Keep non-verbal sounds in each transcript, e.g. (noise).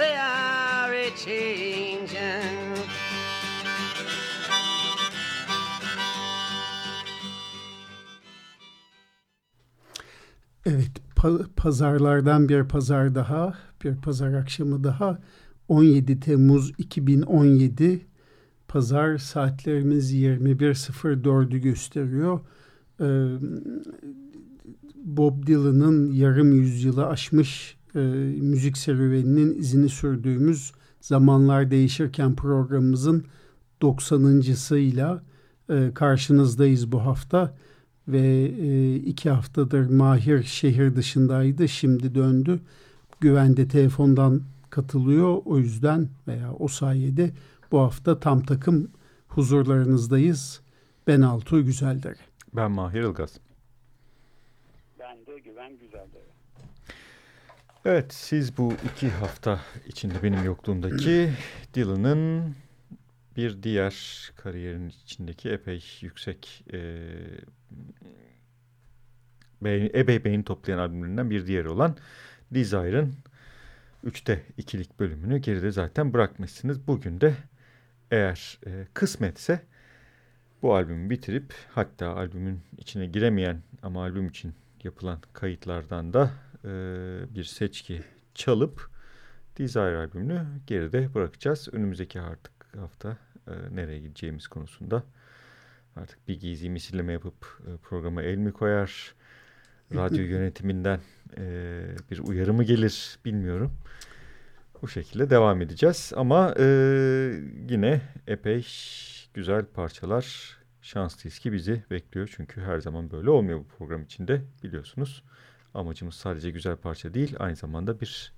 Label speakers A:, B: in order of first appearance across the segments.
A: they are a changing.
B: Evet, pa- pazarlardan bir pazar daha, bir pazar akşamı daha. 17 Temmuz 2017 pazar saatlerimiz 21.04'ü gösteriyor. Bob Dylan'ın yarım yüzyılı aşmış e, müzik serüveninin izini sürdüğümüz Zamanlar Değişirken programımızın 90.sıyla e, karşınızdayız bu hafta ve e, iki haftadır Mahir şehir dışındaydı. Şimdi döndü. Güvende telefondan katılıyor. O yüzden veya o sayede bu hafta tam takım huzurlarınızdayız. Ben Altuğ Güzeldere.
C: Ben Mahir Ilgaz.
D: Ben de Güven Güzeldere.
C: Evet siz bu iki hafta içinde benim yokluğumdaki (clears throat) Dylan'ın bir diğer kariyerin içindeki epey yüksek e, beğeni, epey beğeni toplayan albümlerinden bir diğeri olan Desire'ın üçte ikilik bölümünü geride zaten bırakmışsınız. Bugün de eğer e, kısmetse bu albümü bitirip hatta albümün içine giremeyen ama albüm için yapılan kayıtlardan da e, bir seçki çalıp Desire albümünü geride bırakacağız. Önümüzdeki artık hafta e, nereye gideceğimiz konusunda artık bir gizli misilleme yapıp e, programa el mi koyar, radyo (laughs) yönetiminden e, bir uyarı mı gelir bilmiyorum. Bu şekilde devam edeceğiz ama e, yine epey güzel parçalar şanslıyız ki bizi bekliyor. Çünkü her zaman böyle olmuyor bu program içinde biliyorsunuz. Amacımız sadece güzel parça değil aynı zamanda bir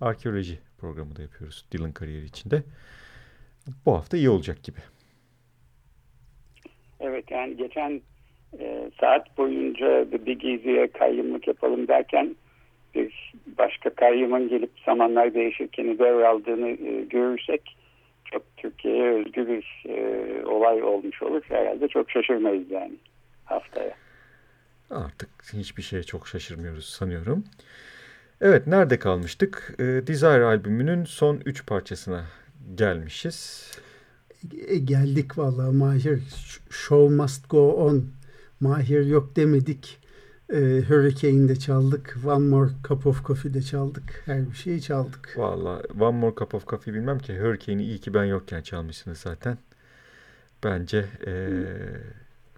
C: arkeoloji programı da yapıyoruz Dylan kariyeri içinde. Bu hafta iyi olacak gibi.
D: Evet yani geçen e, saat boyunca bir geziye kayyımlık yapalım derken bir başka kayyımın gelip zamanlar değişirken devraldığını e, görürsek çok Türkiye'ye özgü bir e, olay olmuş olur. Herhalde çok şaşırmayız yani haftaya.
C: Artık hiçbir şeye çok şaşırmıyoruz sanıyorum. Evet nerede kalmıştık? E, Desire albümünün son üç parçasına gelmişiz.
B: E, geldik vallahi Mahir. Show must go on. Mahir yok demedik. E, Hurricane'de çaldık. One More Cup of Coffee'de çaldık. Her bir şeyi çaldık.
C: Valla One More Cup of Coffee bilmem ki. Hurricane'i iyi ki ben yokken çalmışsınız zaten. Bence e,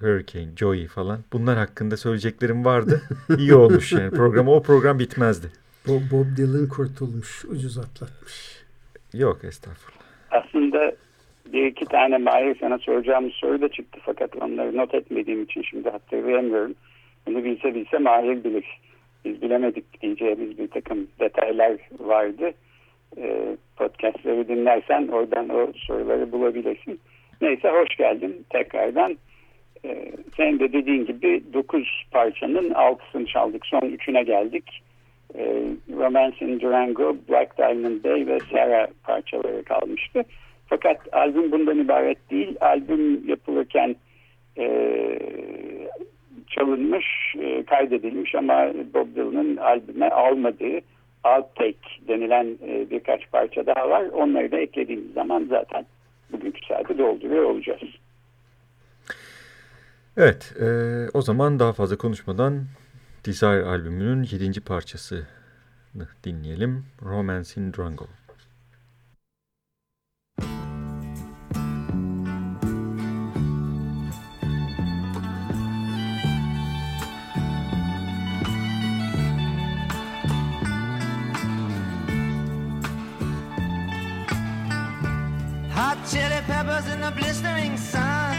C: Hurricane, Joey falan. Bunlar hakkında söyleyeceklerim vardı. İyi olmuş yani. Program, o program bitmezdi.
B: Bob, Bob Dylan kurtulmuş. Ucuz atlatmış.
C: Yok estağfurullah.
D: Aslında bir iki tane Mahir sana soracağım soru da çıktı fakat onları not etmediğim için şimdi hatırlayamıyorum. Bunu bilse bilse Mahir bilir. Biz bilemedik diyeceğimiz bir takım detaylar vardı. Ee, podcastları dinlersen oradan o soruları bulabilirsin. Neyse hoş geldin tekrardan. Ee, senin de dediğin gibi 9 parçanın 6'sını çaldık. Son 3'üne geldik. Ee, Romance in Durango, Black Diamond Day ve Sarah parçaları kalmıştı. Fakat albüm bundan ibaret değil. Albüm yapılırken e, çalınmış, e, kaydedilmiş ama Bob Dylan'ın albüme almadığı outtake denilen e, birkaç parça daha var. Onları da eklediğimiz zaman zaten bugünkü saati dolduruyor olacağız.
C: Evet, e, o zaman daha fazla konuşmadan Desire albümünün yedinci parçasını dinleyelim. Romance in
E: Drango. Hot chili peppers in the blistering sun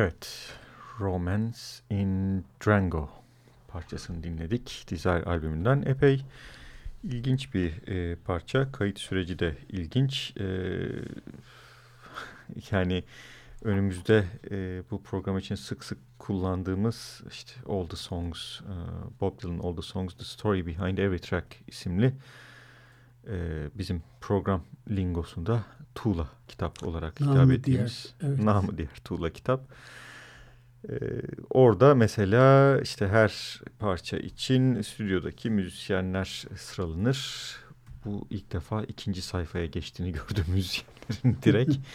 C: Evet, Romance in Durango parçasını dinledik. Desire albümünden epey ilginç bir e, parça. Kayıt süreci de ilginç. E, (laughs) yani önümüzde e, bu program için sık sık kullandığımız işte All the Songs, e, Bob Dylan All the Songs, The Story Behind Every Track isimli e, bizim program lingosunda Tuğla kitap olarak
B: Namı
C: hitap ettiğimiz
B: diğer, evet.
C: namı diğer Tuğla kitap. Ee, orada mesela işte her parça için stüdyodaki müzisyenler sıralanır. Bu ilk defa ikinci sayfaya geçtiğini (laughs) gördüm müzisyenlerin direkt. (laughs)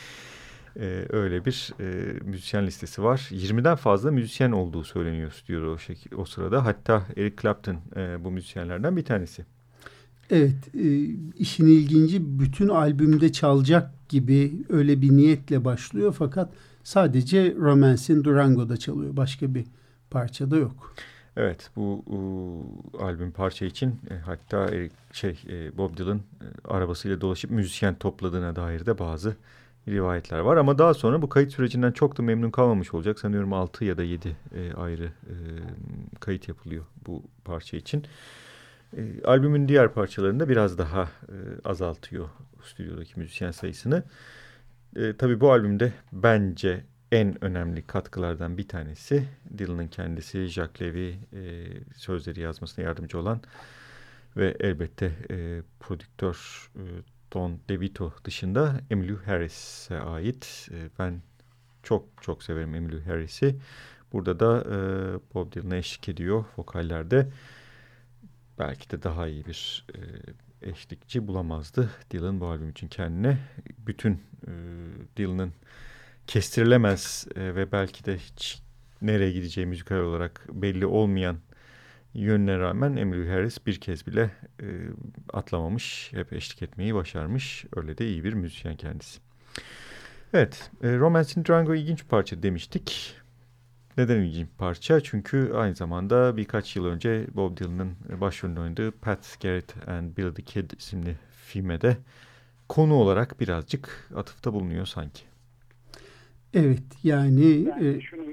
C: Ee, öyle bir e, müzisyen listesi var. 20'den fazla müzisyen olduğu söyleniyor stüdyoda o, o sırada. Hatta Eric Clapton e, bu müzisyenlerden bir tanesi.
B: Evet, e, işin ilginci bütün albümde çalacak gibi öyle bir niyetle başlıyor fakat sadece Romance'in Durango'da çalıyor. Başka bir parçada yok.
C: Evet, bu, bu albüm parça için e, hatta Eric, şey e, Bob Dylan e, arabasıyla dolaşıp müzisyen topladığına dair de bazı rivayetler var. Ama daha sonra bu kayıt sürecinden çok da memnun kalmamış olacak. Sanıyorum 6 ya da 7 e, ayrı e, kayıt yapılıyor bu parça için. E, albümün diğer parçalarında biraz daha e, azaltıyor stüdyodaki müzisyen sayısını. E, tabii bu albümde bence en önemli katkılardan bir tanesi Dylan'ın kendisi, Jacques Levy e, sözleri yazmasına yardımcı olan ve elbette e, prodüktör e, Don DeVito dışında Emmylou Harris'e ait. E, ben çok çok severim Emmylou Harris'i. Burada da e, Bob Dylan'a eşlik ediyor vokallerde belki de daha iyi bir e, eşlikçi bulamazdı Dylan bu albüm için kendine. Bütün e, Dylan'ın kestirilemez e, ve belki de hiç nereye gideceği müzikal olarak belli olmayan yönüne rağmen Emmylou Harris bir kez bile e, atlamamış. Hep eşlik etmeyi başarmış. Öyle de iyi bir müzisyen kendisi. Evet, e, Romance in Durango ilginç bir parça demiştik. Neden ilginç parça? Çünkü aynı zamanda birkaç yıl önce Bob Dylan'ın başrolünde oynadığı Pat Garrett and Bill the Kid isimli filme de konu olarak birazcık atıfta bulunuyor sanki.
B: Evet yani
D: Yani
B: e,
D: şunu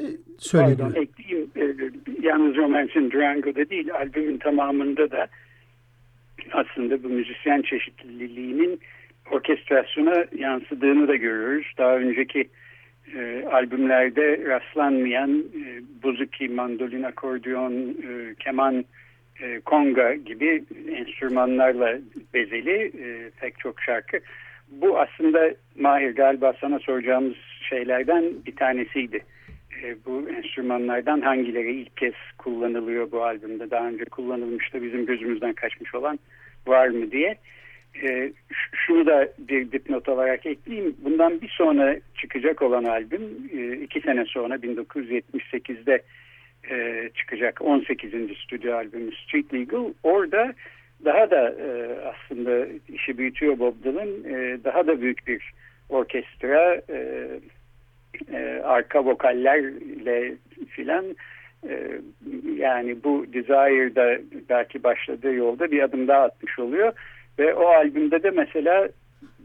B: e, söyle.
D: pardon, ekleyeyim. E, yalnız Romance'in Durango'da değil, albümün tamamında da aslında bu müzisyen çeşitliliğinin orkestrasyona yansıdığını da görüyoruz. Daha önceki e, albümlerde rastlanmayan e, buzuki, mandolin, akordeon, e, keman, e, konga gibi enstrümanlarla bezeli e, pek çok şarkı. Bu aslında Mahir galiba sana soracağımız şeylerden bir tanesiydi. E, bu enstrümanlardan hangileri ilk kez kullanılıyor bu albümde? Daha önce kullanılmış da bizim gözümüzden kaçmış olan var mı diye. E, şunu da bir dipnot olarak ekleyeyim. Bundan bir sonra çıkacak olan albüm e, iki sene sonra 1978'de e, çıkacak 18. stüdyo albümü Street Legal. Orada daha da e, aslında işi büyütüyor Bob Dylan. E, daha da büyük bir orkestra, e, e, arka vokallerle filan e, yani bu Desire'da belki başladığı yolda bir adım daha atmış oluyor. Ve o albümde de mesela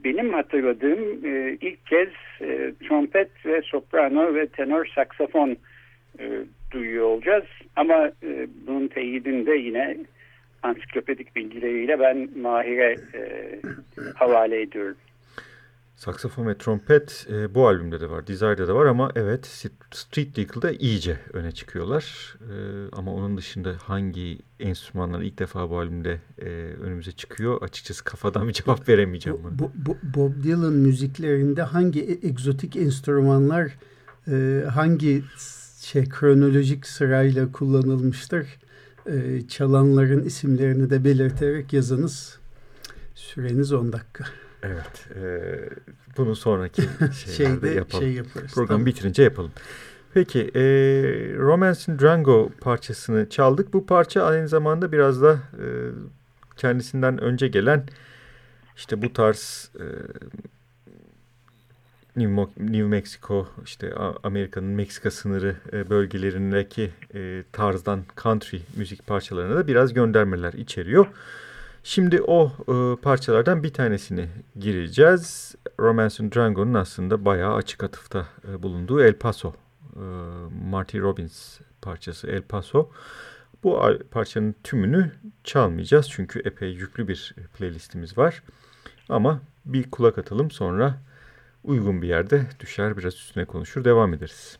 D: benim hatırladığım e, ilk kez e, trompet ve soprano ve tenor saksafon e, duyuyor olacağız. Ama e, bunun teyidini de yine ansiklopedik bilgileriyle ben Mahir'e e, havale ediyorum.
C: Saksafon ve trompet e, bu albümde de var, Desire'da da var ama evet Street Legal'da iyice öne çıkıyorlar. E, ama onun dışında hangi enstrümanlar ilk defa bu albümde e, önümüze çıkıyor açıkçası kafadan bir cevap veremeyeceğim.
B: Bu, bu, bu, Bob Dylan müziklerinde hangi e- egzotik enstrümanlar e, hangi şey kronolojik sırayla kullanılmıştır? E, çalanların isimlerini de belirterek yazınız. Süreniz 10 dakika.
C: Evet. E, bunu sonraki (laughs)
B: Şeyde
C: yapalım.
B: şey yaparız.
C: Programı
B: Tamam.
C: bitirince yapalım. Peki e, Romance in Durango parçasını çaldık. Bu parça aynı zamanda biraz da e, kendisinden önce gelen işte bu tarz e, New, Mo- New Mexico işte Amerika'nın Meksika sınırı e, bölgelerindeki e, tarzdan country müzik parçalarına da biraz göndermeler içeriyor. Şimdi o e, parçalardan bir tanesini gireceğiz. Romance and Django'nun aslında bayağı açık atıfta e, bulunduğu El Paso. E, Marty Robbins parçası El Paso. Bu parçanın tümünü çalmayacağız çünkü epey yüklü bir playlistimiz var. Ama bir kulak atalım sonra uygun bir yerde düşer biraz üstüne konuşur devam ederiz.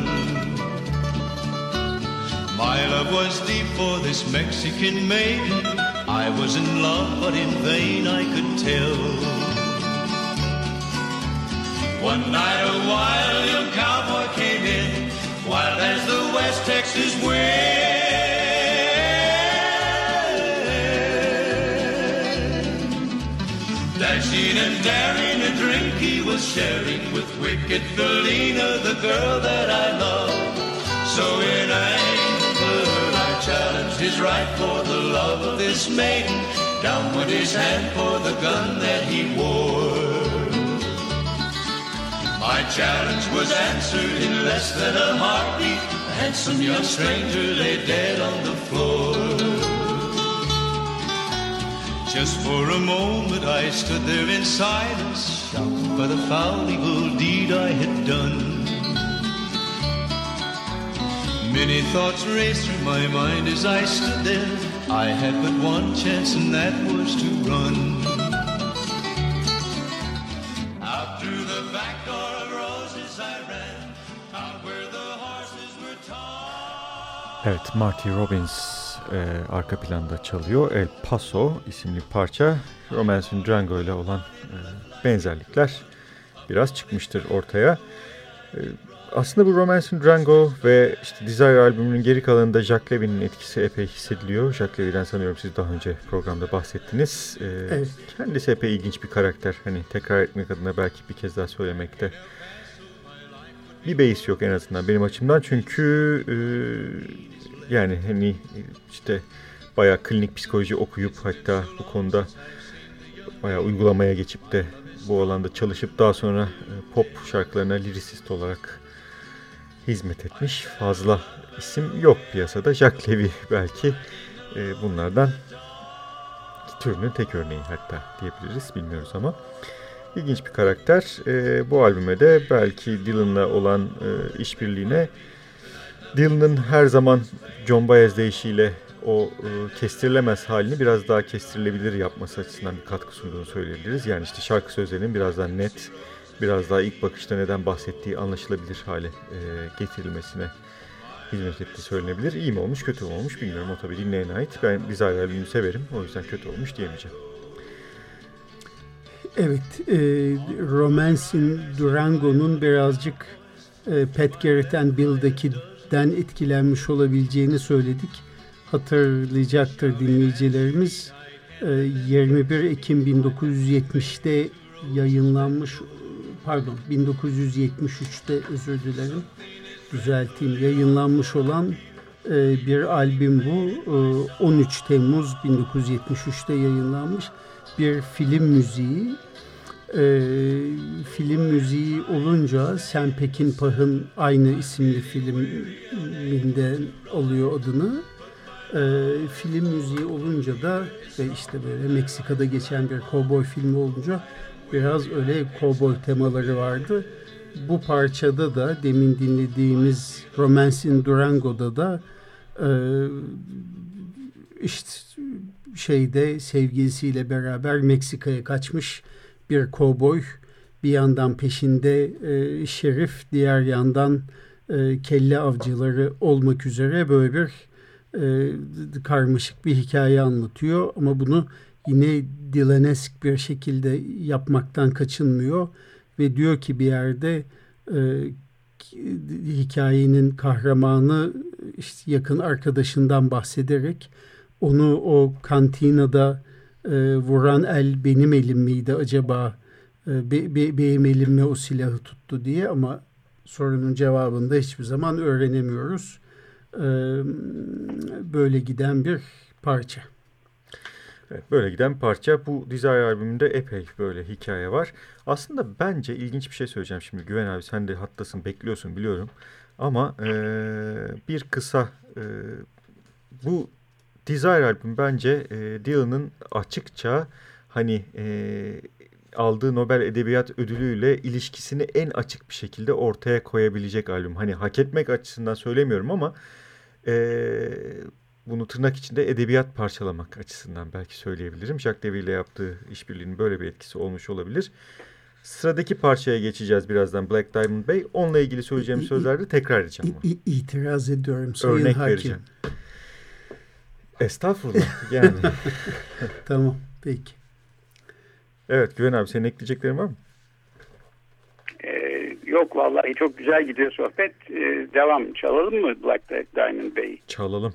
F: My love was deep for this Mexican maiden. I was in love, but in vain I could tell. One night a wild young cowboy came in, wild as the West Texas wind. Dashing and daring, a drink he was sharing with wicked Felina, the girl that I love. So in anger his right for the love of this maiden. Down went his hand for the gun that he wore. My challenge was answered in less than a heartbeat. A handsome young stranger lay dead on the floor. Just for a moment I stood there in silence, shocked by the foul evil deed I had done. Many thoughts raced through my mind as I stood there. I had but one chance, and that was to run. Out through the back door of roses I ran, out where the horses were tied.
C: Evet, Marty Robbins e, arka planda çalıyor. El Paso isimli parça. Romance and Django ile olan e, benzerlikler biraz çıkmıştır ortaya. E, aslında bu Romance Django ve işte Desire albümünün geri kalanında Jack Levy'nin etkisi epey hissediliyor. Jack Levy'den sanıyorum siz daha önce programda bahsettiniz. Ee, evet. Kendisi epey ilginç bir karakter. Hani tekrar etmek adına belki bir kez daha söylemekte. Bir beis yok en azından benim açımdan. Çünkü e, yani hani işte bayağı klinik psikoloji okuyup hatta bu konuda bayağı uygulamaya geçip de bu alanda çalışıp daha sonra e, pop şarkılarına liricist olarak hizmet etmiş fazla isim yok piyasada. Jack Levy belki e, bunlardan türünün tek örneği hatta diyebiliriz bilmiyoruz ama ilginç bir karakter. E, bu albüme de belki Dylan'la olan e, işbirliğine Dylan'ın her zaman John Baez deyişiyle o e, kestirilemez halini biraz daha kestirilebilir yapması açısından bir katkı sunduğunu söyleyebiliriz. Yani işte şarkı sözlerinin biraz daha net biraz daha ilk bakışta neden bahsettiği anlaşılabilir hale e, getirilmesine hizmet ettiği söylenebilir. İyi mi olmuş, kötü mü olmuş bilmiyorum. O tabii dinleyene ait. Ben Desire albümünü severim. O yüzden kötü olmuş diyemeyeceğim.
B: Evet, e, Romancing Durango'nun birazcık e, Pat Garrett and Bill'daki'den etkilenmiş olabileceğini söyledik. Hatırlayacaktır dinleyicilerimiz. E, 21 Ekim 1970'te yayınlanmış pardon 1973'te özür dilerim düzelteyim yayınlanmış olan e, bir albüm bu. E, 13 Temmuz 1973'te yayınlanmış bir film müziği. E, film müziği olunca Sam Peckinpah'ın aynı isimli filminden alıyor adını. E, film müziği olunca da ve işte böyle Meksika'da geçen bir kovboy filmi olunca biraz öyle kovboy temaları vardı. Bu parçada da demin dinlediğimiz Romance in Durango'da da e, işte şeyde sevgilisiyle beraber Meksika'ya kaçmış bir kovboy. Bir yandan peşinde e, şerif, diğer yandan e, kelle avcıları olmak üzere böyle bir e, karmaşık bir hikaye anlatıyor ama bunu yine Dylanesk bir şekilde yapmaktan kaçınmıyor ve diyor ki bir yerde e, hikayenin kahramanı işte yakın arkadaşından bahsederek onu o kantinada e, vuran el benim elim miydi acaba e, be, be, benim elim mi o silahı tuttu diye ama sorunun cevabını da hiçbir zaman öğrenemiyoruz. E, böyle giden bir parça.
C: Evet, böyle giden parça. Bu Desire albümünde epey böyle hikaye var. Aslında bence ilginç bir şey söyleyeceğim şimdi. Güven abi sen de hattasın, bekliyorsun biliyorum. Ama e, bir kısa e, bu Desire albüm bence e, Dylan'ın açıkça hani e, aldığı Nobel Edebiyat Ödülü'yle ilişkisini en açık bir şekilde ortaya koyabilecek albüm. Hani hak etmek açısından söylemiyorum ama e, bunu tırnak içinde edebiyat parçalamak açısından belki söyleyebilirim. Jacques Devi ile yaptığı işbirliğinin böyle bir etkisi olmuş olabilir. Sıradaki parçaya geçeceğiz birazdan Black Diamond Bay. Onunla ilgili söyleyeceğim sözlerde tekrar edeceğim bunu.
B: İtiraz ediyorum Sayın
C: Örnek
B: Hakim.
C: vereceğim. Estağfurullah yani. (laughs)
B: tamam peki.
C: Evet Güven abi senin ekleyeceklerin var mı?
D: Ee, yok vallahi çok güzel gidiyor sohbet. Ee, devam çalalım mı Black Diamond Bey'i?
C: Çalalım.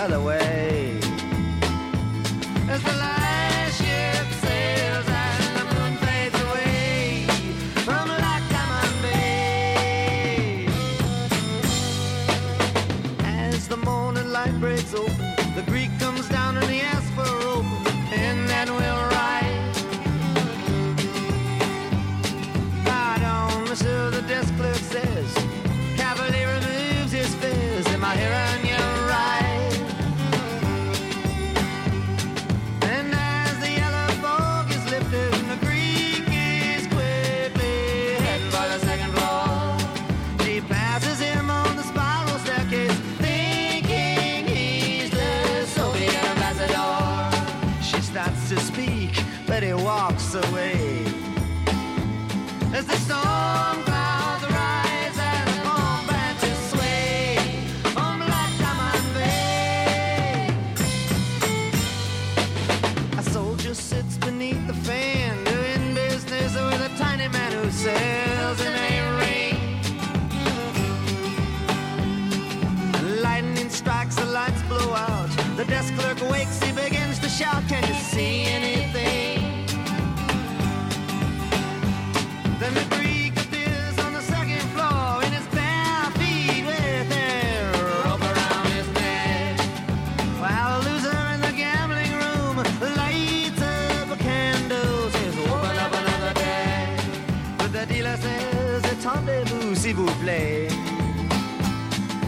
E: Other way.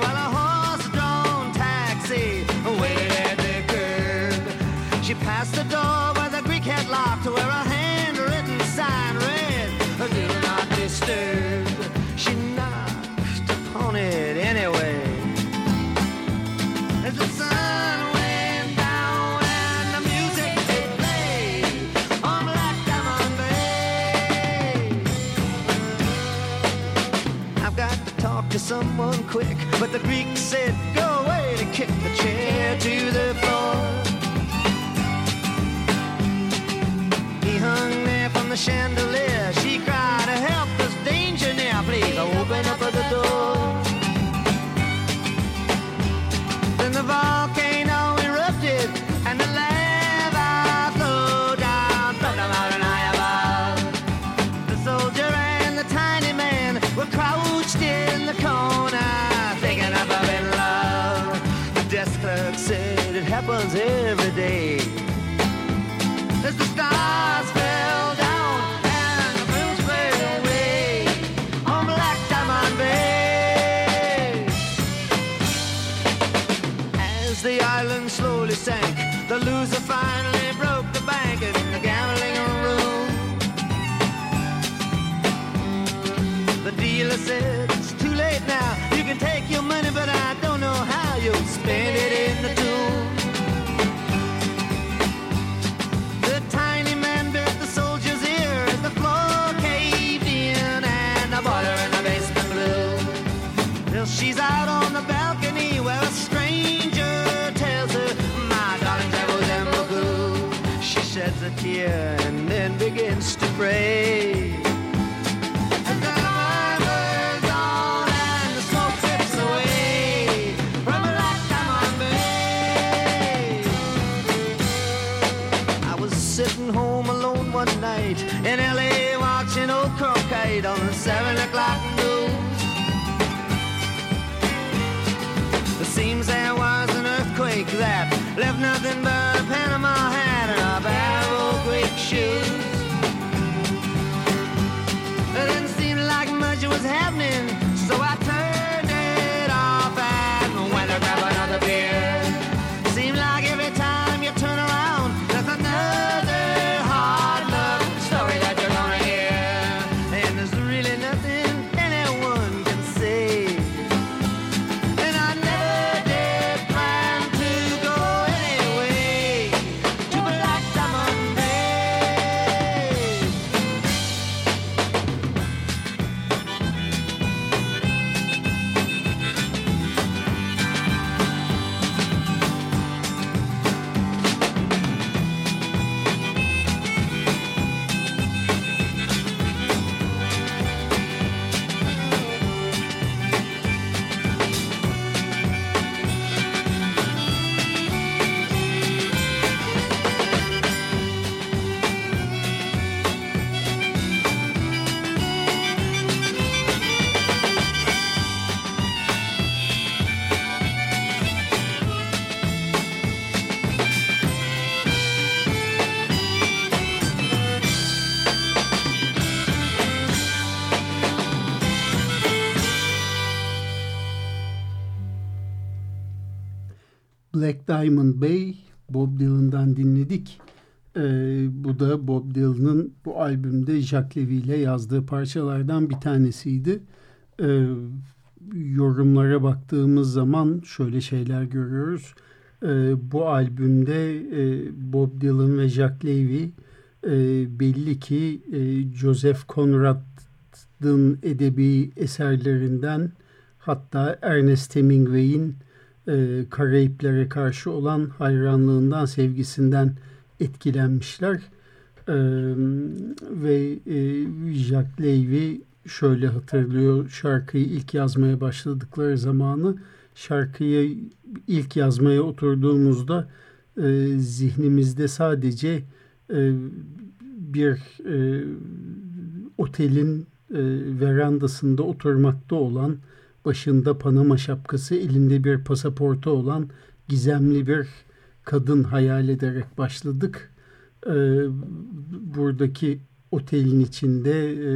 E: while a horse-drawn taxi waited at the curb. She passed the door where the Greek had locked, where a handwritten sign read, "Do not disturb." She knocked upon it anyway. As the sun went down and the music played on Black Diamond Bay. I've got to talk to someone quick, but the Greek said, go away to kick the chair to the floor. He hung there from the chandelier. She cried, help, there's danger near, please open up the door. Every day. As the stars fell down and the moon squared away on Black Diamond Bay. As the island slowly sank, the loser finally broke the bank in the gambling room. The dealer said, a tear and then begins to pray. As the night wears on and the smoke away from Diamond Bay. I was sitting home alone one night in LA watching old cronkite on the seven o'clock news. It seems there was an earthquake that left nothing but Black Diamond Bay
B: Bob Dylan'dan dinledik. Ee, bu da Bob Dylan'ın bu albümde Jacques Levy ile yazdığı parçalardan bir tanesiydi. Ee, yorumlara baktığımız zaman şöyle şeyler görüyoruz. Ee, bu albümde e, Bob Dylan ve Jacques Levy e, belli ki e, Joseph Conrad'ın edebi eserlerinden hatta Ernest Hemingway'in e, Karayiplere karşı olan hayranlığından, sevgisinden etkilenmişler. E, ve e, Jacques Levy şöyle hatırlıyor şarkıyı ilk yazmaya başladıkları zamanı. Şarkıyı ilk yazmaya oturduğumuzda e, zihnimizde sadece e, bir e, otelin e, verandasında oturmakta olan başında Panama şapkası, elinde bir pasaportu olan gizemli bir kadın hayal ederek başladık. e, buradaki otelin içinde e,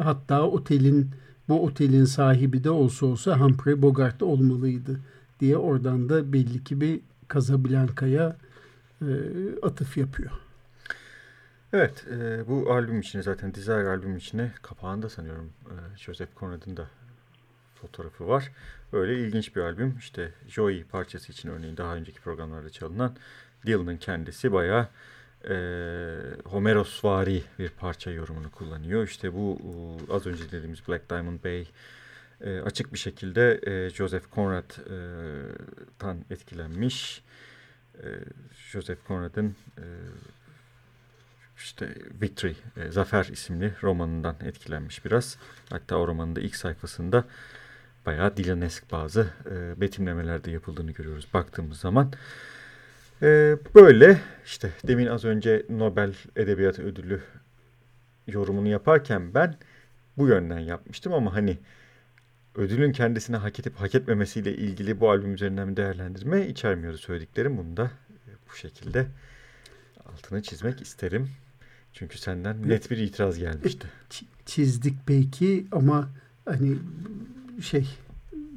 B: hatta otelin bu otelin sahibi de olsa olsa Humphrey Bogart olmalıydı diye oradan da belli ki bir Casablanca'ya e, atıf yapıyor.
C: Evet, e, bu albüm içine zaten Desire albüm içine kapağında sanıyorum e, Joseph Conrad'ın da fotoğrafı var. Öyle ilginç bir albüm. İşte Joey parçası için örneğin daha önceki programlarda çalınan Dylan'ın kendisi bayağı e, Homerosvari bir parça yorumunu kullanıyor. İşte bu az önce dediğimiz Black Diamond Bay e, açık bir şekilde e, Joseph Conrad'tan etkilenmiş. E, Joseph Conrad'ın e, işte Victory, e, Zafer isimli romanından etkilenmiş biraz. Hatta o romanın da ilk sayfasında bayağı Dylanesk bazı e, betimlemeler de yapıldığını görüyoruz baktığımız zaman. E, böyle işte demin az önce Nobel Edebiyat Ödülü yorumunu yaparken ben bu yönden yapmıştım ama hani ödülün kendisine hak edip hak etmemesiyle ilgili bu albüm üzerinden değerlendirme içermiyordu söylediklerim. Bunu da e, bu şekilde altını çizmek isterim. Çünkü senden net bir itiraz gelmişti.
B: Çizdik belki ama hani şey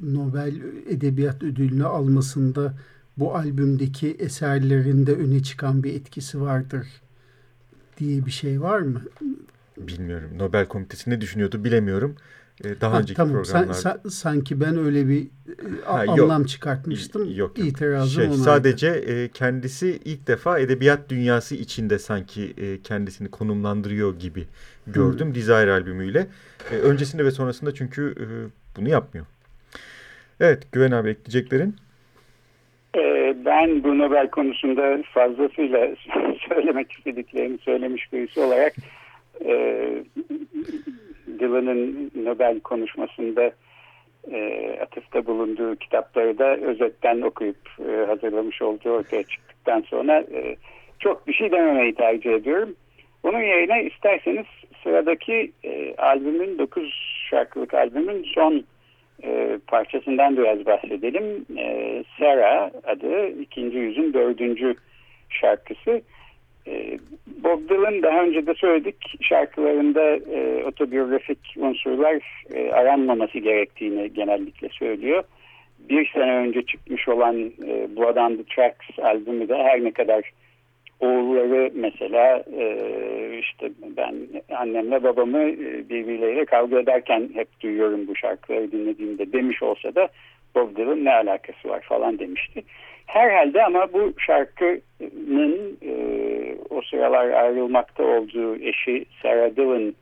B: Nobel Edebiyat Ödülünü almasında bu albümdeki eserlerinde öne çıkan bir etkisi vardır diye bir şey var mı?
C: Bilmiyorum. Nobel Komitesi ne düşünüyordu bilemiyorum. Ee, daha ha, önceki
B: tamam.
C: programlarda.
B: Sen, sen, sanki ben öyle bir ha, anlam yok. çıkartmıştım. Yok, yok. İtirazım şey,
C: onaydı. Sadece e, kendisi ilk defa edebiyat dünyası içinde sanki e, kendisini konumlandırıyor gibi gördüm hmm. Desire albümüyle. E, öncesinde ve sonrasında çünkü e, bunu yapmıyor. Evet Güven abi ekleyeceklerin?
D: Ee, ben bu Nobel konusunda fazlasıyla (laughs) söylemek istediklerimi söylemiş birisi olarak e, Dylan'ın Nobel konuşmasında e, atıfta bulunduğu kitapları da özetten okuyup e, hazırlamış olduğu ortaya çıktıktan sonra e, çok bir şey dememeyi tercih ediyorum. Bunun yerine isterseniz sıradaki e, albümün 9 şarkılık albümün son e, parçasından biraz bahsedelim. E, Sarah adı ikinci yüzün dördüncü şarkısı. E, Bob Dylan daha önce de söyledik şarkılarında e, otobiyografik unsurlar e, aranmaması gerektiğini genellikle söylüyor. Bir sene önce çıkmış olan e, Blood on the Tracks albümü de her ne kadar oğulları mesela e, işte ben annemle babamı e, birbirleriyle kavga ederken hep duyuyorum bu şarkıları dinlediğimde demiş olsa da Bob Dylan ne alakası var falan demişti. Herhalde ama bu şarkının e, o sıralar ayrılmakta olduğu eşi Sarah Dylan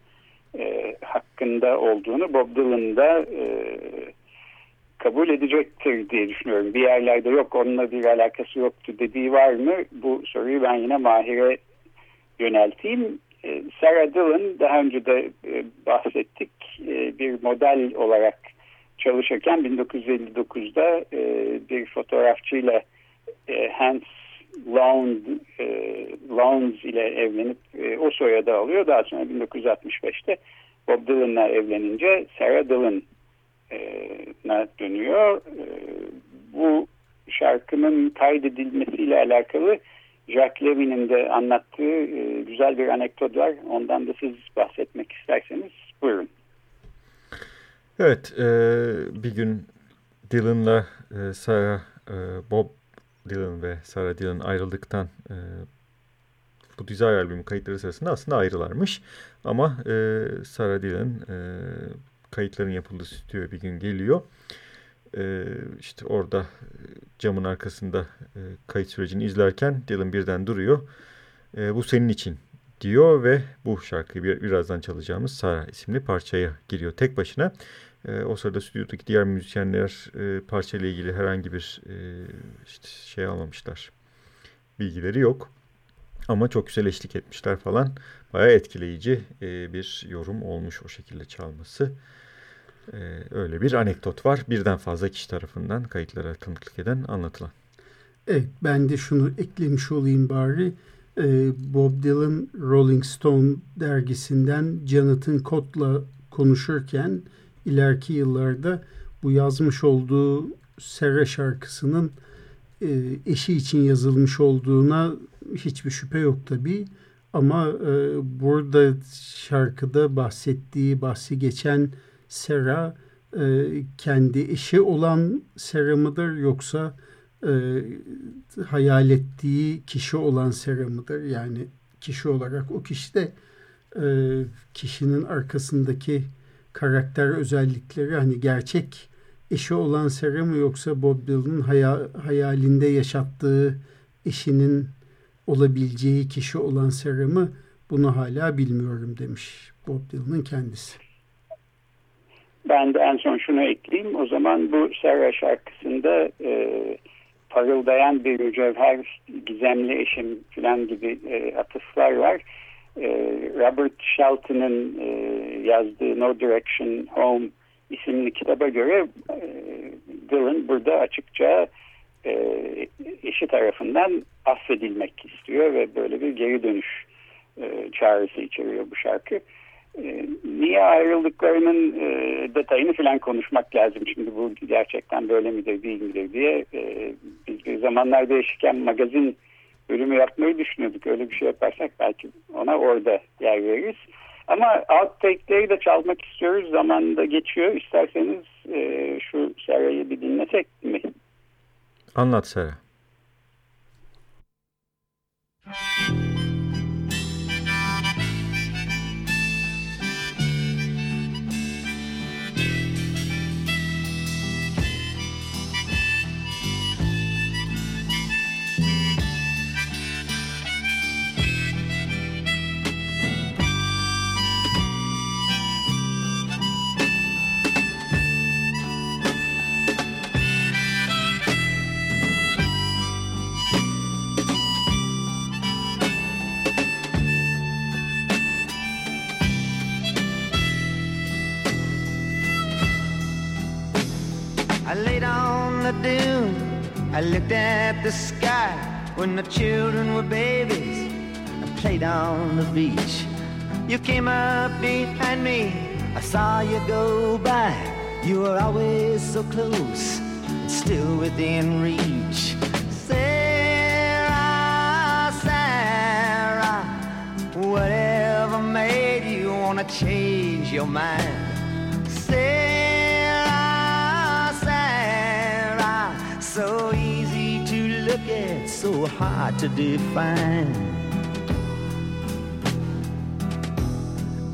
D: e, hakkında olduğunu Bob Dylan da e, kabul edecektir diye düşünüyorum. Bir yerlerde yok onunla bir alakası yoktu dediği var mı? Bu soruyu ben yine Mahir'e yönelteyim. E, Sarah Dillon daha önce de e, bahsettik e, bir model olarak çalışırken 1959'da e, bir fotoğrafçıyla e, Hans Lound, e, Lowndes ile evlenip e, o soyadı alıyor. Daha sonra 1965'te Bob Dylan'la evlenince Sarah Dillon dönüyor. E, bu şarkının kaydedilmesiyle alakalı Jack Levy'nin de anlattığı e, güzel bir anekdot var. Ondan da siz bahsetmek isterseniz buyurun.
C: Evet, e, bir gün Dylan'la e, Sarah, e, Bob Dylan ve Sarah Dylan ayrıldıktan e, bu Desire albümü kayıtları sırasında aslında ayrılarmış. Ama e, Sarah Dylan e, kayıtların yapıldığı stüdyoya bir gün geliyor. Ee, işte orada e, camın arkasında e, kayıt sürecini izlerken Dylan birden duruyor. E, bu senin için diyor ve bu şarkıyı bir, birazdan çalacağımız Sara isimli parçaya giriyor tek başına. E, o sırada stüdyodaki diğer müzisyenler e, parçayla ilgili herhangi bir e, işte şey almamışlar. Bilgileri yok. Ama çok güzel eşlik etmişler falan. Bayağı etkileyici e, bir yorum olmuş o şekilde çalması. E, öyle bir anekdot var. Birden fazla kişi tarafından kayıtlara tanıklık eden anlatılan.
B: Evet ben de şunu eklemiş olayım bari. Ee, Bob Dylan Rolling Stone dergisinden Jonathan Cott'la konuşurken ileriki yıllarda bu yazmış olduğu Serra şarkısının e, eşi için yazılmış olduğuna hiçbir şüphe yok tabii. Ama e, burada şarkıda bahsettiği, bahsi geçen Sera e, kendi eşi olan Sera mıdır yoksa e, hayal ettiği kişi olan Sera mıdır? Yani kişi olarak o kişi de e, kişinin arkasındaki karakter özellikleri hani gerçek eşi olan Sera mı yoksa Bob Dylan'ın hayal, hayalinde yaşattığı eşinin olabileceği kişi olan Sera mı bunu hala bilmiyorum demiş Bob Dylan'ın kendisi.
D: Ben de en son şunu ekleyeyim. O zaman bu Sarah şarkısında e, parıldayan bir mücevher, gizemli eşim falan gibi e, atıflar var. E, Robert Shelton'ın e, yazdığı No Direction Home isimli kitaba göre e, Dylan burada açıkça e, eşi tarafından affedilmek istiyor ve böyle bir geri dönüş çağrısı içeriyor bu şarkı. Niye ayrıldıklarının detayını falan konuşmak lazım. Şimdi bu gerçekten böyle midir değil midir diye biz bir zamanlar değişken magazin bölümü yapmayı düşünüyorduk. Öyle bir şey yaparsak belki ona orada yer veririz. Ama outtake'leri de çalmak istiyoruz. Zaman da geçiyor. İsterseniz e, şu Sera'yı bir dinlesek mi?
C: Anlat Sera.
E: I I looked at the sky when the children were babies. I played on the beach. You came up behind me. I saw you go by. You were always so close, still within reach. Sarah, Sarah, whatever made you wanna change your mind? So hard to define.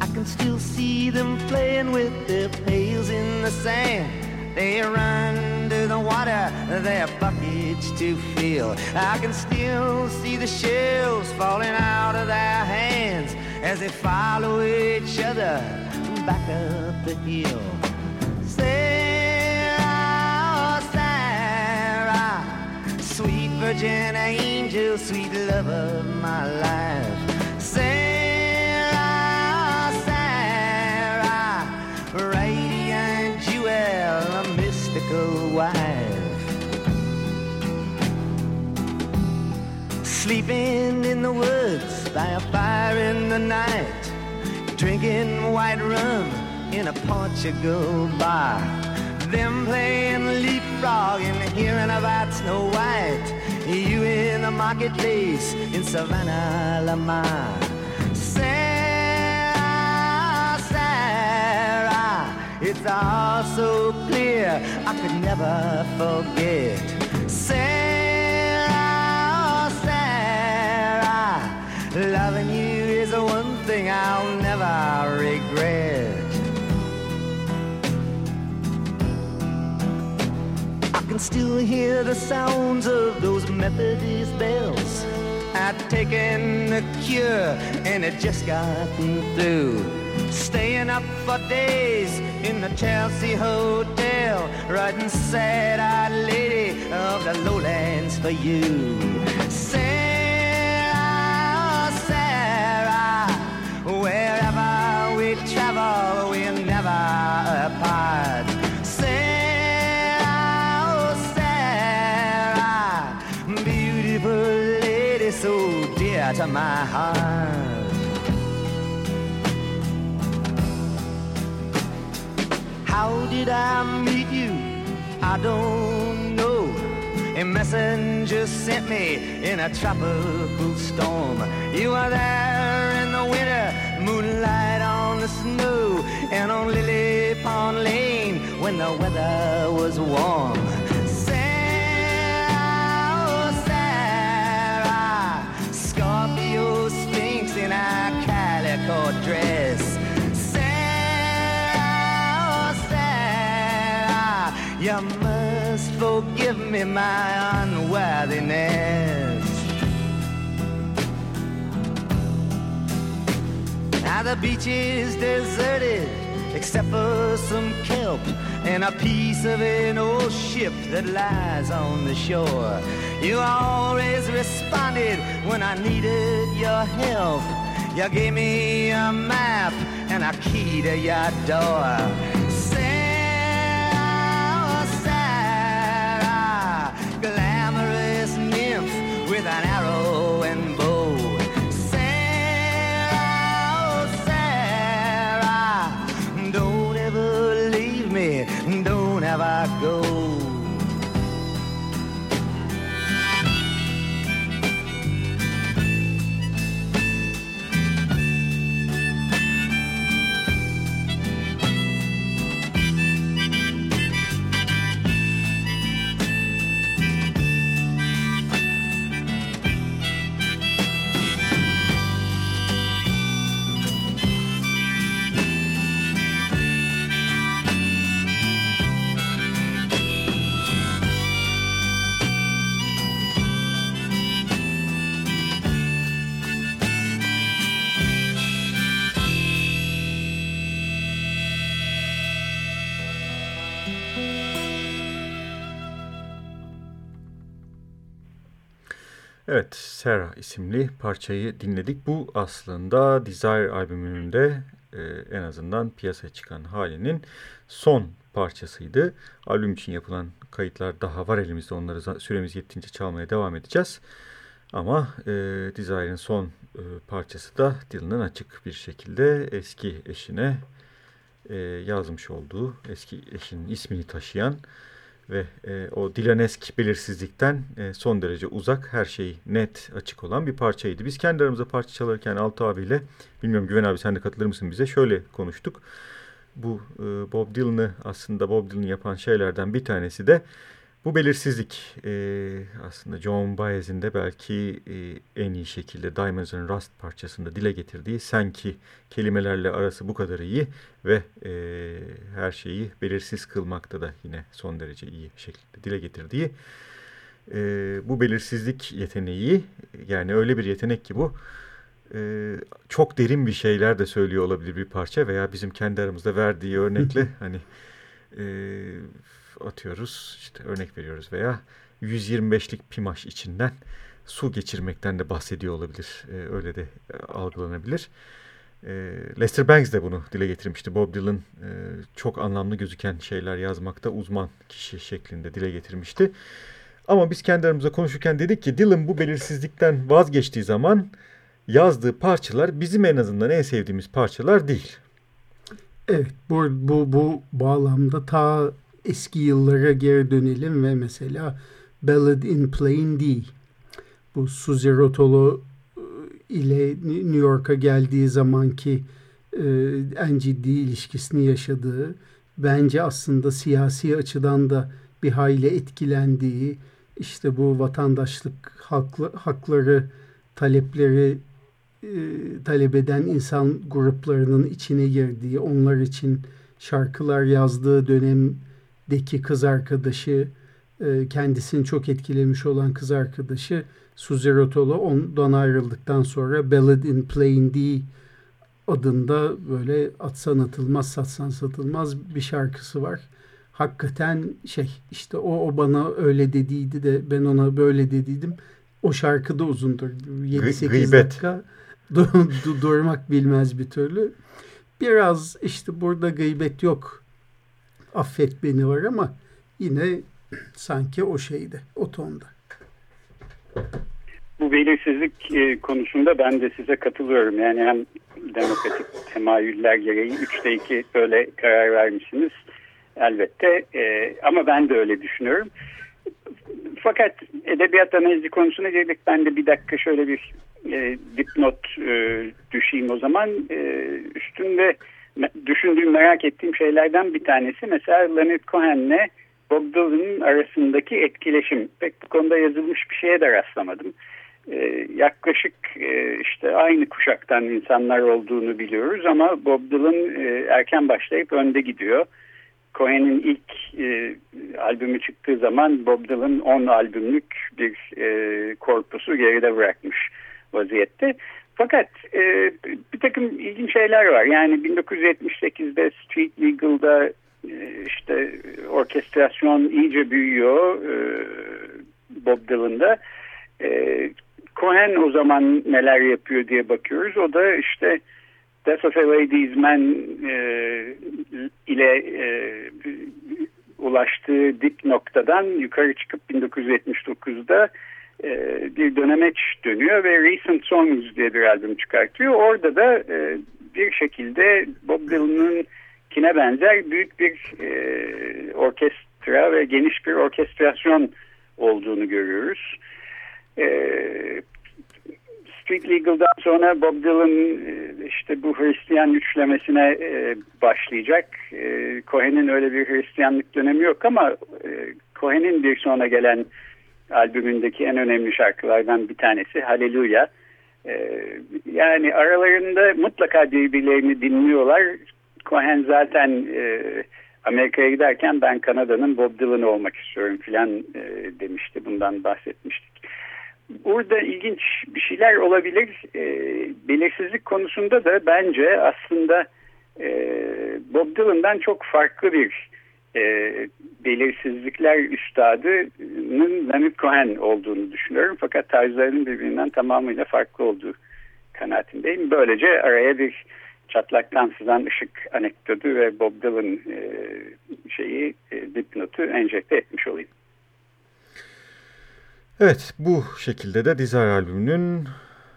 E: I can still see them playing with their pails in the sand. They run to the water, their buckets to fill. I can still see the shells falling out of their hands as they follow each other back up the hill. Virgin angel, sweet love of my life. Sarah, Sarah, radiant jewel, a mystical wife. Sleeping in the woods by a fire in the night, drinking white rum in a Portugal bar. Them playing leapfrog and hearing about Snow White. You in the marketplace in Savannah, Lamar. Sarah, Sarah, it's all so clear I could never forget. Sarah, Sarah, loving you is the one thing I'll never regret. Still hear the sounds of those Methodist bells. I'd taken the cure and it just gotten through. Staying up for days in the Chelsea Hotel, writing sad-eyed lady of the lowlands for you. Sarah, Sarah, wherever we travel, we're never apart. My heart. How did I meet you? I don't know. A messenger sent me in a tropical storm. You were there in the winter, moonlight on the snow, and on Lily Pond Lane when the weather was warm. In a calico dress. Sarah, Sarah, you must forgive me my unworthiness. Now the beach is deserted except for some kelp and a piece of an old ship that lies on the shore. You always responded when I needed your help. You gave me a map and a key to your door. Sarah
C: isimli parçayı dinledik. Bu aslında Desire albümünün de e, en azından piyasaya çıkan halinin son parçasıydı. Albüm için yapılan kayıtlar daha var elimizde. Onları süremiz yettiğince çalmaya devam edeceğiz. Ama e, Desire'ın son e, parçası da Dylan'ın açık bir şekilde eski eşine e, yazmış olduğu, eski eşinin ismini taşıyan ve e, o Dilanesk belirsizlikten e, son derece uzak, her şey net, açık olan bir parçaydı. Biz kendi aramızda parça çalarken Altı abiyle, bilmiyorum Güven abi sen de katılır mısın bize, şöyle konuştuk. Bu e, Bob Dylan'ı aslında Bob Dylan'ı yapan şeylerden bir tanesi de bu belirsizlik. E, aslında John Baez'in de belki e, en iyi şekilde Diamonds and Rust parçasında dile getirdiği sen ki kelimelerle arası bu kadar iyi ve e, her şeyi belirsiz kılmakta da yine son derece iyi şekilde dile getirdiği e, bu belirsizlik yeteneği yani öyle bir yetenek ki bu e, çok derin bir şeyler de söylüyor olabilir bir parça veya bizim kendi aramızda verdiği örnekle (laughs) hani e, atıyoruz işte örnek veriyoruz veya 125'lik pimaş içinden su geçirmekten de bahsediyor olabilir. E, öyle de e, algılanabilir. E, Lester Bangs de bunu dile getirmişti. Bob Dylan e, çok anlamlı gözüken şeyler yazmakta uzman kişi şeklinde dile getirmişti. Ama biz kendi konuşurken dedik ki Dylan bu belirsizlikten vazgeçtiği zaman yazdığı parçalar bizim en azından en sevdiğimiz parçalar değil.
B: Evet bu, bu, bu bağlamda ta eski yıllara geri dönelim ve mesela Ballad in Plain D. Bu Suzy Rotolo ile New York'a geldiği zamanki e, en ciddi ilişkisini yaşadığı bence aslında siyasi açıdan da bir hayli etkilendiği işte bu vatandaşlık haklı, hakları talepleri e, talep eden insan gruplarının içine girdiği onlar için şarkılar yazdığı dönemdeki kız arkadaşı e, kendisini çok etkilemiş olan kız arkadaşı Suzy Rotolo ondan ayrıldıktan sonra Ballad in Plain D adında böyle atsan atılmaz satsan satılmaz bir şarkısı var. Hakikaten şey işte o, o bana öyle dediydi de ben ona böyle dediydim. O şarkı da uzundur. 7-8 dakika (laughs) du, du, durmak bilmez bir türlü. Biraz işte burada gıybet yok. Affet beni var ama yine sanki o şeyde, o tonda.
D: Bu belirsizlik e, konusunda ben de size katılıyorum. Yani hem demokratik temayüller gereği 3'te 2 böyle karar vermişsiniz. Elbette e, ama ben de öyle düşünüyorum. fakat edebiyat analizi konusuna girdik. Ben de bir dakika şöyle bir e, dipnot düşeyim o zaman. E, üstünde düşündüğüm, merak ettiğim şeylerden bir tanesi mesela Leonard Cohen'le Bob Dylan'ın arasındaki etkileşim. Pek bu konuda yazılmış bir şeye de rastlamadım. Ee, yaklaşık e, işte aynı kuşaktan insanlar olduğunu biliyoruz ama Bob Dylan e, erken başlayıp önde gidiyor. Cohen'in ilk e, albümü çıktığı zaman Bob Dylan 10 albümlük bir e, korpusu geride bırakmış vaziyette. Fakat e, bir takım ilginç şeyler var. Yani 1978'de Street Legal'da e, işte orkestrasyon iyice büyüyor e, Bob Dylan'da. E, Cohen o zaman neler yapıyor diye bakıyoruz. O da işte Death of a Ladies Man e, ile e, ulaştığı dip noktadan yukarı çıkıp 1979'da e, bir dönemeç dönüyor ve Recent Songs diye bir albüm çıkartıyor. Orada da e, bir şekilde Bob Dylan'ın kine benzer büyük bir e, orkestra ve geniş bir orkestrasyon olduğunu görüyoruz. E, Street Legal'dan sonra Bob Dylan işte bu Hristiyan üçlemesine başlayacak. Cohen'in öyle bir Hristiyanlık dönemi yok ama Cohen'in bir sonra gelen albümündeki en önemli şarkılardan bir tanesi Hallelujah. E, yani aralarında mutlaka birbirlerini dinliyorlar. Cohen zaten e, Amerika'ya giderken ben Kanada'nın Bob Dylan olmak istiyorum filan e, demişti. Bundan bahsetmiştik. Burada ilginç bir şeyler olabilir. E, belirsizlik konusunda da bence aslında e, Bob Dylan'dan çok farklı bir e, belirsizlikler üstadının Leonard Cohen olduğunu düşünüyorum. Fakat tarzlarının birbirinden tamamıyla farklı olduğu kanaatindeyim. Böylece araya bir çatlaktan sızan ışık anekdotu ve Bob Dylan e, şeyi e, dipnotu enjekte etmiş olayım.
C: Evet bu şekilde de Desire albümünün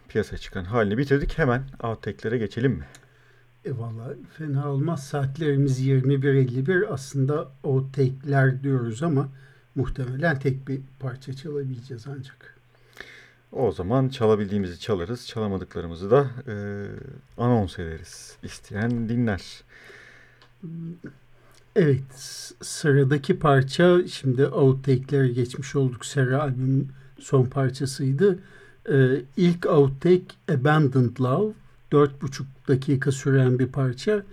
C: piyasaya çıkan halini bitirdik. Hemen outtake'lere geçelim mi?
B: E valla fena olmaz. Saatlerimiz 21.51 aslında outtake'ler diyoruz ama muhtemelen tek bir parça çalabileceğiz ancak.
C: O zaman çalabildiğimizi çalarız. Çalamadıklarımızı da e, anons ederiz. İsteyen dinler.
B: Evet sıradaki parça şimdi outtake'lere geçmiş olduk. Sera albümün son parçasıydı. Ee, ilk outtake Abandoned Love. Dört buçuk dakika süren bir parça.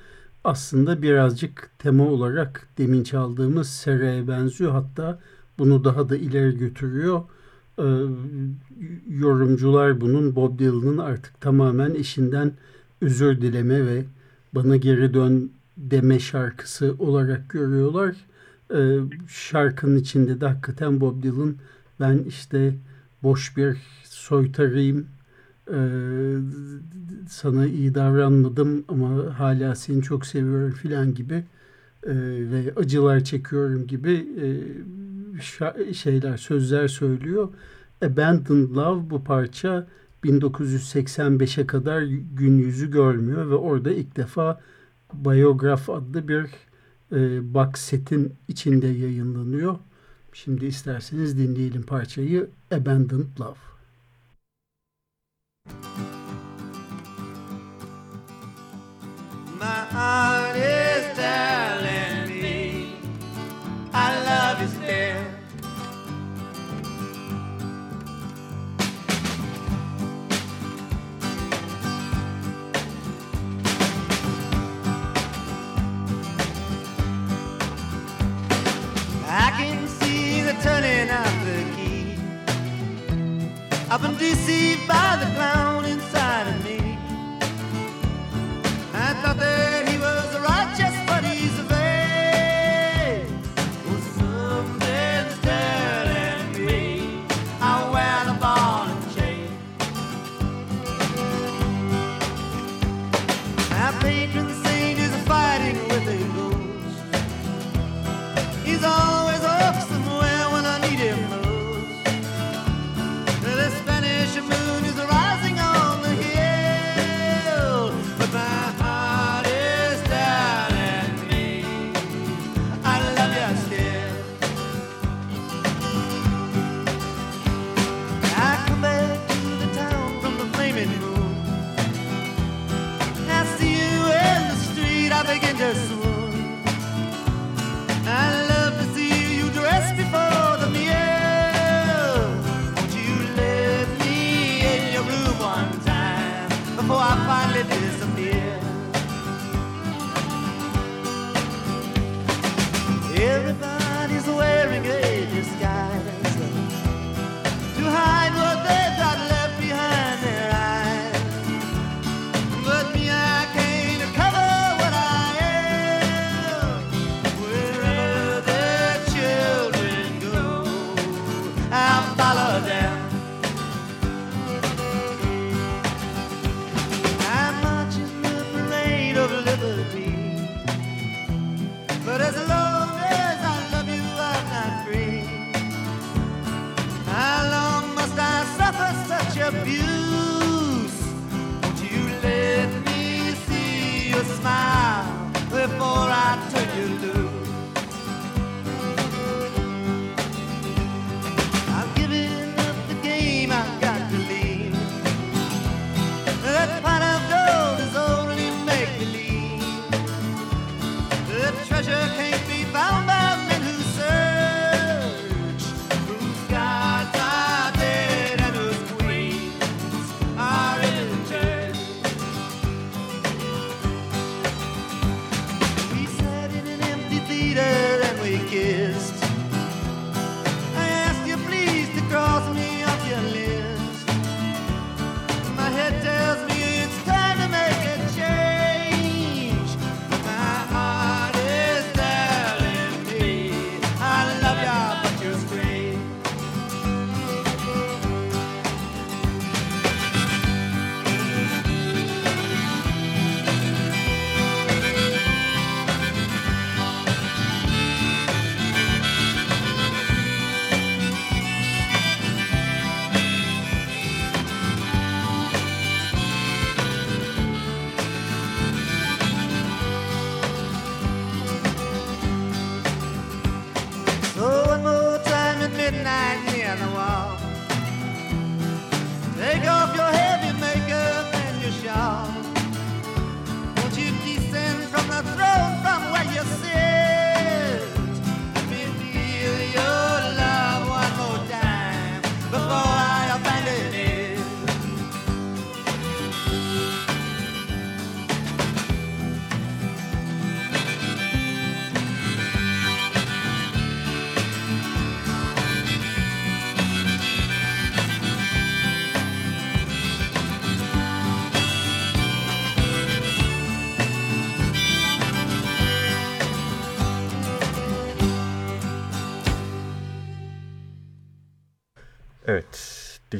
B: Aslında birazcık tema olarak demin çaldığımız Sera'ya benziyor. Hatta bunu daha da ileri götürüyor. Ee, yorumcular bunun Bob Dylan'ın artık tamamen eşinden özür dileme ve bana geri dön deme şarkısı olarak görüyorlar. Ee, şarkının içinde de hakikaten Bob Dylan ben işte boş bir soytarıyım ee, sana iyi davranmadım ama hala seni çok seviyorum filan gibi e, ve acılar çekiyorum gibi e, şeyler sözler söylüyor. Abandoned Love bu parça 1985'e kadar gün yüzü görmüyor ve orada ilk defa Biograf adlı bir e, box setin içinde yayınlanıyor. Şimdi isterseniz dinleyelim parçayı Abandoned Love. My I've been deceived by the clown inside of me. I thought that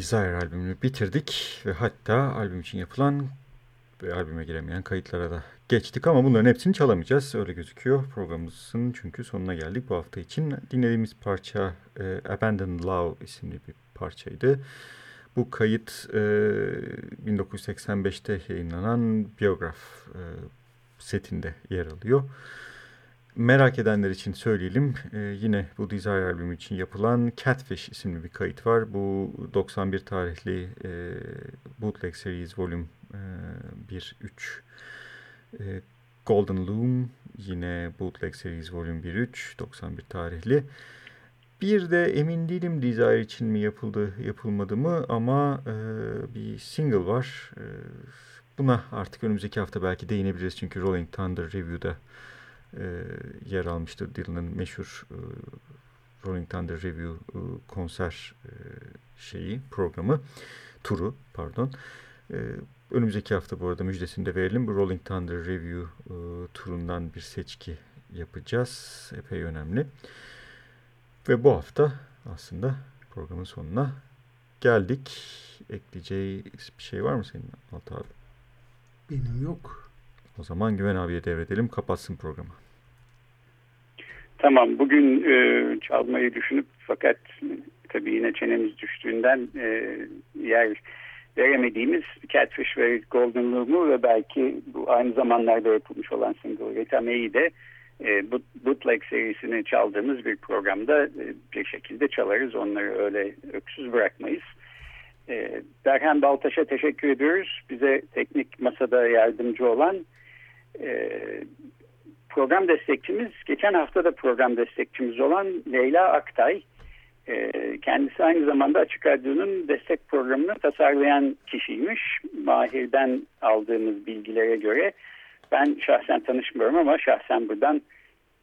C: Desire albümünü bitirdik ve hatta albüm için yapılan ve albüme giremeyen kayıtlara da geçtik ama bunların hepsini çalamayacağız. Öyle gözüküyor programımızın çünkü sonuna geldik bu hafta için. Dinlediğimiz parça e, Abandoned Love isimli bir parçaydı. Bu kayıt e, 1985'te yayınlanan biyograf e, setinde yer alıyor. Merak edenler için söyleyelim. Ee, yine bu Desire albümü için yapılan Catfish isimli bir kayıt var. Bu 91 tarihli e, Bootleg Series Volume e, 1-3 e, Golden Loom yine Bootleg Series Volume 1-3 91 tarihli. Bir de emin değilim Desire için mi yapıldı yapılmadı mı ama e, bir single var. E, buna artık önümüzdeki hafta belki değinebiliriz çünkü Rolling Thunder Review'da e, yer almıştı Dylan'ın meşhur e, Rolling Thunder Review e, konser e, şeyi programı turu pardon. E, önümüzdeki hafta bu arada müjdesini de verelim. Bu Rolling Thunder Review e, turundan bir seçki yapacağız. Epey önemli. Ve bu hafta aslında programın sonuna geldik. Ekleyeceği bir şey var mı senin Alt abi?
B: Benim yok.
C: O zaman Güven abiye devredelim. Kapatsın programı.
D: Tamam bugün e, çalmayı düşünüp fakat tabii yine çenemiz düştüğünden e, yer veremediğimiz Catfish ve Golden Loom'u ve belki bu aynı zamanlarda yapılmış olan single Ritame'yi de e, Bootleg serisini çaldığımız bir programda e, bir şekilde çalarız. Onları öyle öksüz bırakmayız. E, Berhan Baltaş'a teşekkür ediyoruz. Bize teknik masada yardımcı olan e, program destekçimiz, geçen hafta da program destekçimiz olan Leyla Aktay. E, kendisi aynı zamanda Açık Radyo'nun destek programını tasarlayan kişiymiş. Mahir'den aldığımız bilgilere göre ben şahsen tanışmıyorum ama şahsen buradan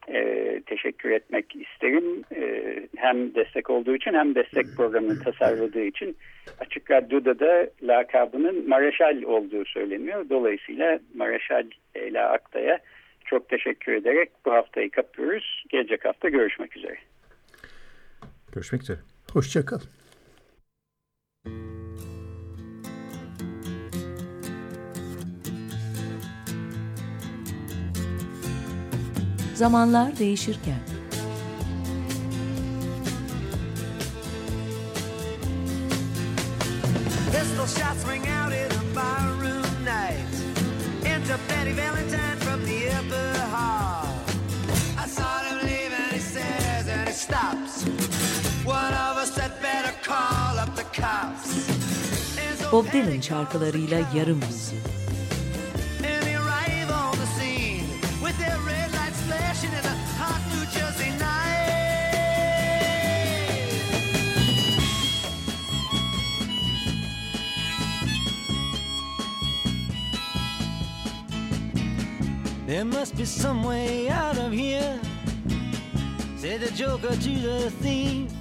D: e, teşekkür etmek isterim. E, hem destek olduğu için hem destek programını tasarladığı için Açık Radyo'da da lakabının Maraşal olduğu söyleniyor. Dolayısıyla Maraşal Leyla Aktay'a çok teşekkür ederek bu haftayı kapıyoruz. Gelecek hafta görüşmek üzere.
C: Görüşmek üzere.
B: Hoşçakal.
G: Zamanlar değişirken
E: This Pistol shots ring out in a barroom night. Enter Betty Valentine
G: Bob Dylan şarkılarıyla yarım yüzyıl.
E: There must be some way out of here, said the Joker to the thief.